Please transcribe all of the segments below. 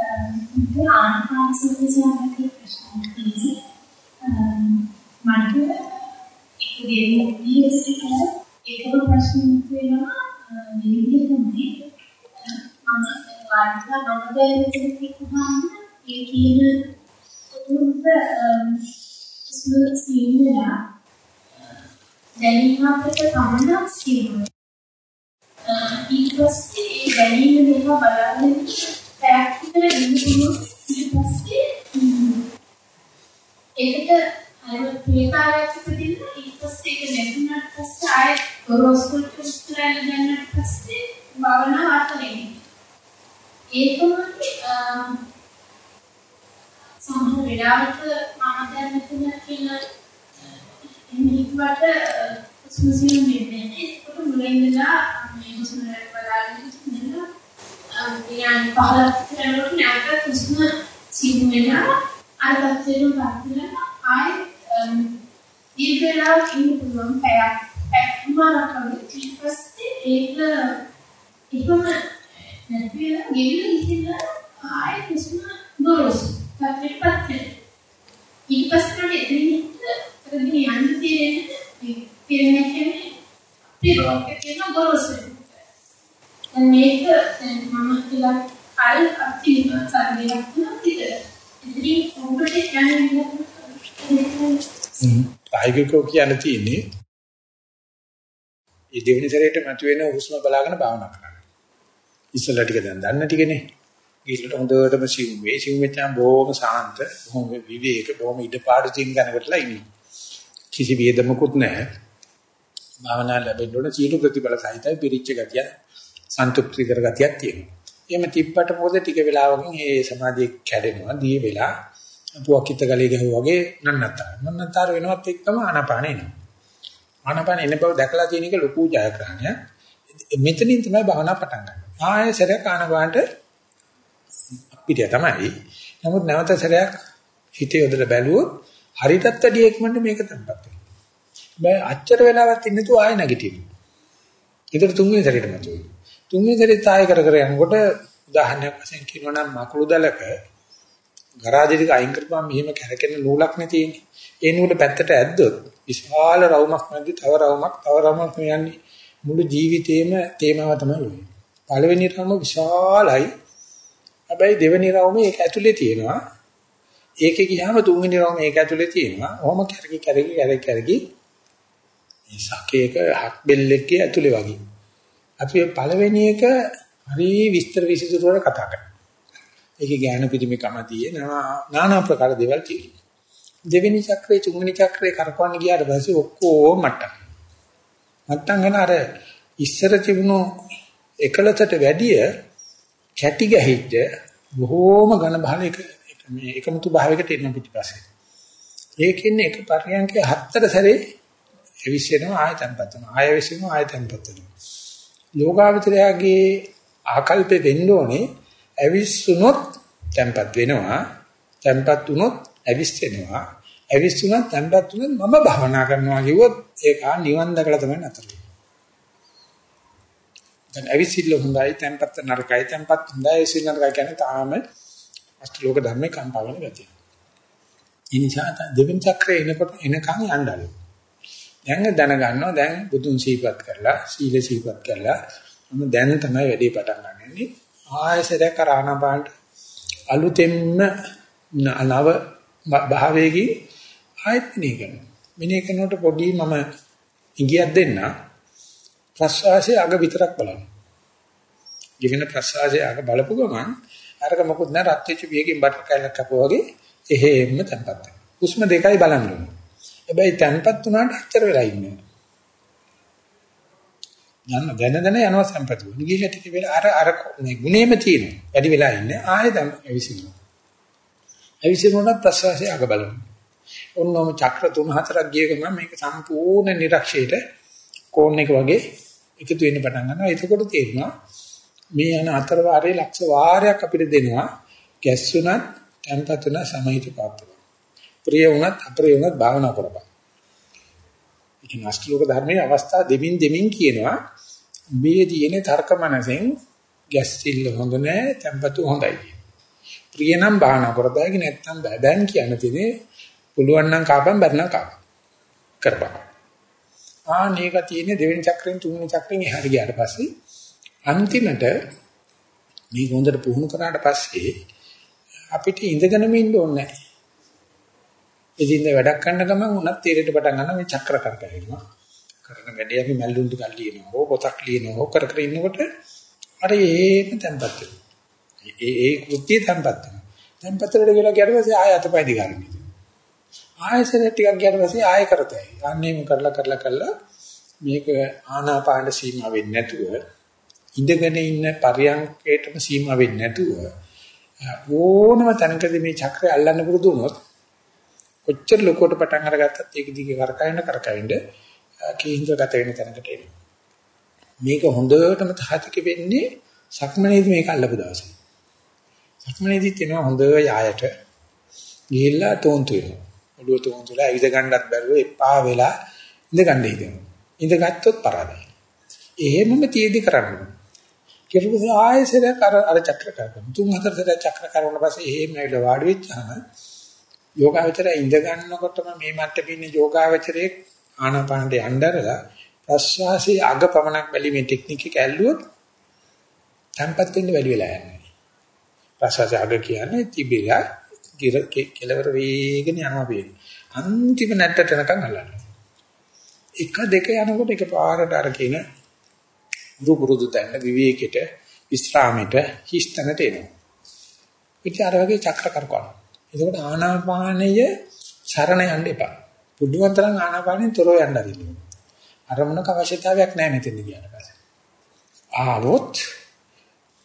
ඒ ආනාපාන සති සමාධි ප්‍රශ්න තියෙනවා. මට ඒක දෙන්නේ ඉස්සෙල්ල ඒකම ප්‍රශ්න වෙනවා නිවිදෙන්නේ මම වාර්තා නොදැනෙන කිව්වම ඒ කියන උතුම්ප ස්මෘති සිංහලා දැනීමකට පමණක් සිදුවේ. ඊට පස්සේ ඒ දැනීම දිහා බලන්න ප්‍රැක්ටිකල් ඉන්නුනොත් ඊට පස්සේ ඒකට අර ප්‍රේතාරයක් ඉපදින්න ඊට පස්සේ ඒක නැතුණාට පස්සේ ආයෙ ගොරෝසු කුස්තරල දැන්නට පස්සේ භවනා වාතනේ. ඒකම සමහර වෙලාවට මම දැන් මෙතන කියන එනිකට සුසියම් වෙන්නේ ඒකට මුලින් ඉඳලා මේ හුස්ම බලන්න ඉඳලා ඥාන පහලක් කරනකොට නැවත හුස්ම සිහින වෙනවා අර පැත්තේම පාතිලා ආයි දීර්ඝ වෙලාවක් ඉන්න පුළුවන් පැයක් පැයක්මාරක් වගේ ඊට පස්සේ ඒක එහෙම නැති වෙලා ගෙවිලා ඉතිලා ආයි හුස්ම ගොරෝසු පැත්තට පත් ඊට පස්සේ එතනින් කරගෙන යන්න තියෙන්නේ පිරෙන්නේ කියන්නේ පිරෝක කියන ගොරෝසු දැන් මේක දැන් මම කියලා අර අත්තිම සාධනයක් තියෙනවා ඉතින් ඔබට යන්නේ ආයිකෝ කියන්න තියෙන්නේ ඒ දෙවෙනි සැරේට මතුවෙන හුස්ම බලාගෙන භාවනා කරන්න. ඉස්සෙල්ලා ටික දැන් දන්න ටිකනේ. ඊළඟට හොඳටම සිවුම් වේ. සිවුම් වෙච්චාම බොහොම සාන්ත, බොහොම විවේක, බොහොම ඉඩපාඩු තියෙන දැනකටලා ඉන්නේ. කිසි වේදමකුත් නැහැ. භාවනා ලැබෙන්න ඕන සීල ප්‍රතිඵල සහිතයි පිරිච්ච ගතිය, සන්තුෂ්ටි කර ගතියක් තියෙනවා. එහෙම තිබ්බට මොකද ටික වෙලාවකින් මේ සමාධිය කැඩෙනවා, දී වෙලා පුවක්කිට ගලේ ගැහුවා වගේ නන්නතර. නන්නතර වෙනවත් එක්කම ආනාපාන එනවා. ආනාපාන එන බව දැකලා තියෙන එක ලොකු ජයග්‍රහණයක්. මෙතනින් තමයි භාවනා පටන් ගන්න. ආයෙ සරයක් ආනාපානට අපිට තමයි. නමුත් නැවත සරයක් හිතේ යොදලා බැලුවොත් හරියටත් වැඩි එක්මන්ට මේක තම්පත් වෙනවා. බෑ අච්චර වෙලාවක් ඉන්නේ තු ආයෙ නැගිටිනවා. ඊටර තුන්වෙනි සැරේට මතුවේ. තුන්වෙනි සැරේත් ආයෙ කර කර යනකොට උදාහරණයක් වශයෙන් කියනවා නම් මකුළු දලක ගරාජෙක අයින් කරපුවාම මෙහෙම කැරකෙන නූලක් නේ තියෙන්නේ. ඒ නූල පැත්තට ඇද්දොත් විශාල රවුමක් නැද්දි තව රවුමක් තව රවුමක් යන්නේ මුළු ජීවිතේම තේමාව තමයි වෙන්නේ. පළවෙනි රවුම විශාලයි. හැබැයි දෙවෙනි රවුම ඒක ඇතුලේ තියෙනවා. ඒකේ ගියාම තුන්වෙනි රවුම ඒක ඇතුලේ තියෙනවා. ඔහොම කැරකි කැරකි කැරකි කැරකි මේ සකේක හක් බෙල්ලෙක්ගේ ඇතුලේ වගේ. අපි පළවෙනි එක හරි විස්තර විසිතුරු වල කතා කරා. ඒකේ ඥාන පිටිමකම තියෙනවා নানা ප්‍රකාර දේවල් තියෙනවා. දෙවෙනි චක්‍රේ තුන්වෙනි චක්‍රේ කරකවන්න ගියාට පස්සේ ඔක්කොම මට්ටම්. මට්ටම් ගන්න අර ඉස්සර තිබුණු එකලතට වැඩිය කැටි ගැහිච්ච බොහෝම ඝන භාවයක මේ එකමුතු භාවයකට එන පිටිපස්සේ. ඒකෙන්නේ එක පරියන්කේ හතර සැරේ එවිස්සෙනවා ආයතනපත් වෙනවා. ආය විශ්ෙනවා ආයතනපත් වෙනවා. යෝගාවචරයාගේ ආකල්පෙ වෙන්න ඕනේ ඇවිස්සුනොත් තැම්පත් වෙනවා. තැම්පත් වුනොත් ඇවිස්සෙනවා. ඇවිස්සුනොත් තැම්පත් වුනොත් මම භවනා කරනවා කිව්වොත් ඒක නිවන් දැකලා තමයි නතර වෙන්නේ. දැන් ඇවිස්සිල්ල හොඳයි තැම්පත් නරකයි තැම්පත් හොඳයි ඇවිස්සිල්ල නරකයි කියන්නේ තාම අෂ්ටලෝක ධර්මේ කම්පා වෙන ගතිය. ඒ නිසා දෙවෙනි චක්‍රේ එනකොට එනකන් යන්නලු. දැන් දැනගන්නවා දැන් බුදුන් සීපත් කරලා සීල සීපත් කරලා මම දැන් තමයි වැඩේ පටන් ගන්නෙ. ආයසරයක් කරානපාට අලුතෙන්ම නව භාවයේකින් ආයත් මිනේ කරනවා. මිනේ කරනකොට පොඩි මම ඉඟියක් දෙන්න ප්‍රසවාසයේ අග විතරක් බලන්න. ගෙවෙන ප්‍රසවාසයේ අග බලපු ගමන් අරක මොකුත් නැ රත් වෙච්ච වියකින් බටර් කැලක් කපුවා වගේ එහෙම්ම තැම්පත් වෙනවා. හුස්ම දෙකයි බලන්න ඕනේ. හැබැයි තැම්පත් වුණාට අච්චර වෙලා ඉන්නේ යන්න දැන දැන යනවා සම්පත වෙන. ගිහලා ටික වෙලා අර අර මේ ගුණේම තියෙනවා. වැඩි වෙලා ඉන්නේ ආයෙ දැන් ඇවිසිනවා. ඇවිසිනුනත් ප්‍රසවාසය අග බලන්න. ඔන්නෝම චක්‍ර තුන හතරක් ගිය ගමන් මේක සම්පූර්ණ නිරක්ෂයට කෝන් එක වගේ එකතු වෙන්න පටන් ගන්නවා. එතකොට තේරෙනවා මේ යන අතර වාරයේ ලක්ෂ වාරයක් අපිට දෙනවා. ගැස්සුණත් තැම්පත් වෙන සමහිත පාත්‍ර. ප්‍රිය වුණත් අප්‍රිය වුණත් භාවනා කරපන්. ඉතින් අෂ්ටලෝක ධර්මයේ අවස්ථා දෙමින් දෙමින් කියනවා මේ දිනේ තර්ක මනසෙන් ගැස්සිල්ල හොඳ නැහැ, තැම්පතු හොඳයි. ප්‍රිය නම් භාවනා කරතයි නැත්නම් බෑ. දැන් කියන්න තියෙන්නේ පුළුවන් නම් කාපම් බැරනම් කාපම්. කරපන්. ආනේක තියෙන්නේ දෙවෙනි චක්‍රයෙන් තුන්වෙනි චක්‍රයෙන් එහාට ගියාට පස්සේ අන්තිමට මේ හොඳට පුහුණු කරාට පස්සේ අපිට ඉඳගෙනම ඉන්න ඕනේ නැහැ. ඉතින් වැඩක් කරන ගමන් උනත් තීරයට පටන් ගන්න මේ චක්‍ර කරකැවෙනවා. කරන වැඩේ අපි මැල්ලුම් ටිකක් ලියනවා. හෝ පොතක් ලියනවා. හෝ කර කර ඉන්නකොට අර ඒම තැම්පත් වෙනවා. ඒ ඒ කෘත්‍ය තැම්පත් වෙනවා. තැම්පත් වෙලා ගිහලා ගියාට පස්සේ ආය අතපය දිගාරින්න. ආයසර ටිකක් ගියාට පස්සේ ආය කරතයි. අන්නේම කරලා කරලා කරලා මේක ආනාපාන සීමා වෙන්නේ නැතුව ඉඳගෙන ඉන්න පරියන්කේටම සීමා වෙන්නේ නැතුව ඕනම තැනකදී මේ චක්‍රය අල්ලන්න පුරුදු වුණොත් කොච්චර ලොකුවට පටන් අරගත්තත් ඒක දිගේ කරකවෙන්න කරකවෙන්න කේන්ද්‍රගත වෙන තැනකට එනවා. මේක හොඳටම තහතික වෙන්නේ සක්මනේදී මේක අල්ලපු දවසේ. සක්මනේදී තියෙනවා හොඳ යායට ගිහිල්ලා තෝන්තු වෙනවා. ඔළුව තෝන්තුලා ඉඳ ගන්නත් බැරුව එපා වෙලා ඉඳ ගන්න හිතෙනවා. ඉඳ ගත්තොත් පරාදයි. එහෙමම තියේදී කරන්න ඕනේ. කෙරුවොත් ආයෙසරයක් අර අර චක්‍ර කරගන්න. තුන් හතර සැරයක් චක්‍ර කරන පස්සේ එහෙම ඇවිල්ලා වාඩි වෙච්චාම යෝගාවචරය ඉඳ ගන්නකොටම මේ මට්ටමේ ඉන්න යෝගාවචරයේ ආනාපානට යnderලා ප්‍රශ්වාසයේ අග පමණක් බැලීමේ ටෙක්නික් එක ඇල්ලුවොත් tempat වෙන්න වැඩි වෙලා යන්නේ. ප්‍රශ්වාසයේ අග කියන්නේ තිබිලා ගිර කෙලවර වේගෙන යනවා පිළිගන්න. අන්තිම නැට්ටට යනකම් අල්ලන්න. එක දෙක යනකොට එකපාරට අර කියන දුරුපුරුදු තැන්න විවේකයට විස්රාමයට හිස්තැනට එනවා. ඉතින් අර වගේ චක්‍ර කරකවනවා. එතකොට ආනාපානය සරණ යන්න එපා. පුදුම තරම් ආනාපානෙන් තොරව යන්න අරින්න ඕනේ. අරමුණක අවශ්‍යතාවයක් නැහැ මෙතන ගියාට පස්සේ. ආවොත්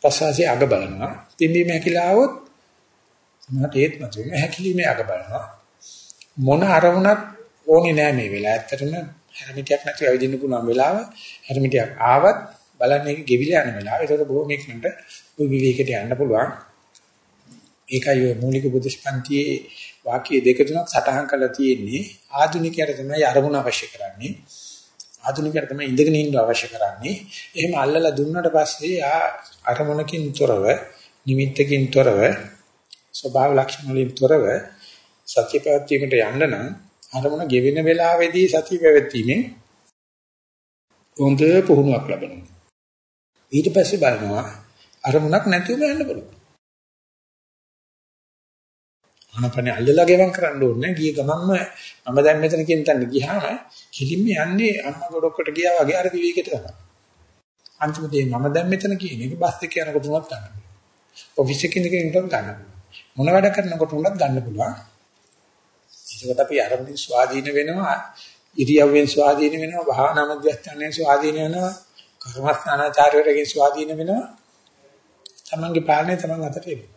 ප්‍රසවාසයේ අග බලනවා. පිම්බීම හැකිලා આવොත් මට ඒත් මත වෙන හැකිලිමේ අග බලනවා. මොන අරමුණක් ඕනේ නැහැ මේ වෙලාව. ඇත්තටම හැරමිටියක් නැතුව ඇවිදින්න පුළුවන් වෙලාව හැරමිටියක් ආවත් බලන්නේ ගෙවිලා යන වෙලාව. ඒක බොහොම ඉක්මනට විවේකයට යන්න පුළුවන්. ඒකයි ඔය මූලික බුද්ධස්පන්තියේ වාක්‍ය දෙක තුනක් සටහන් කරලා තියෙන්නේ. ආධුනිකයට තමයි අරමුණ අවශ්‍ය කරන්නේ. ආධුනිකයට තමයි ඉඳගෙන ඉන්න අවශ්‍ය කරන්නේ. එහෙම අල්ලලා දුන්නට පස්සේ ආ අරමුණකින් තොරව නිමිත්තකින් තොරව ස්වභාව ලක්ෂණ වලින් තොරව සත්‍ය පැවැත්වීමට යන්න නම් අරමුණ ගෙවෙන වෙලාවේදී සත්‍ය පැවැත්වීමෙන් හොඳ පුහුණුවක් ලැබෙනවා. ඊට පස්සේ බලනවා අරමුණක් නැතුව යන්න පුළුවන්. ආනපනේ අල්ලලා ගෙවම් කරන්න ඕනේ ගිය ගමන්ම මම දැන් මෙතන කියන තැන ගියාම කිලින්ම යන්නේ අම්මා ගොඩකට ගියා වගේ අර විවේකයට තමයි. අන්තිමට මම දැන් මෙතන කියන එක බස් එකේ යනකොට උනත් ගන්න පුළුවන්. ඔෆිස් එකේ ඉඳගෙන ඉන්නත් ගන්න පුළුවන්. මොන වැඩ කරනකොට උනත් ගන්න පුළුවන්. ඒකත් අපි අරමුණින් ස්වාධීන වෙනවා, ඉරියව්වෙන් ස්වාධීන වෙනවා, භාවනා මධ්‍යස්ථානයෙන් ස්වාධීන වෙනවා, කර්මස්ථානාචාර්යවරගෙන් ස්වාධීන වෙනවා. තමන්ගේ පාලනය තමන් අතට එනවා.